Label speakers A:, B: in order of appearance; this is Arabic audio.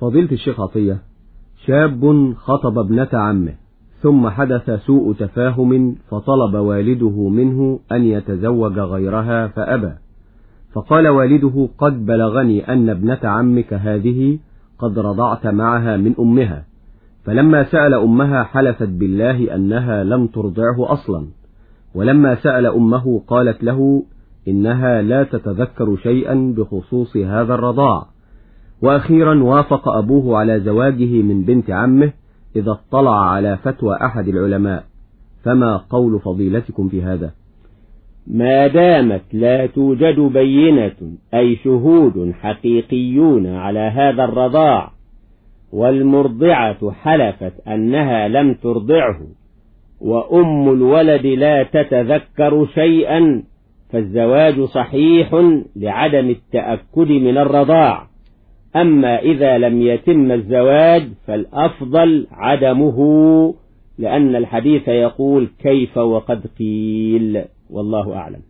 A: فضيلة الشيخ عطية شاب خطب ابنة عمه ثم حدث سوء تفاهم فطلب والده منه أن يتزوج غيرها فأبى. فقال والده قد بلغني أن ابنة عمك هذه قد رضعت معها من أمها فلما سأل أمها حلفت بالله أنها لم ترضعه أصلا. ولما سأل أمه قالت له إنها لا تتذكر شيئا بخصوص هذا الرضاع. وأخيرا وافق أبوه على زواجه من بنت عمه إذا اطلع على فتوى أحد العلماء. فما قول فضيلتكم في هذا؟
B: ما دامت لا توجد بينة أي شهود حقيقيون على هذا الرضاع والمرضعة حلفت أنها لم ترضعه وأم الولد لا تتذكر شيئا فالزواج صحيح لعدم التأكد من الرضاع. أما إذا لم يتم الزواج فالأفضل عدمه لأن الحديث يقول كيف وقد قيل والله أعلم.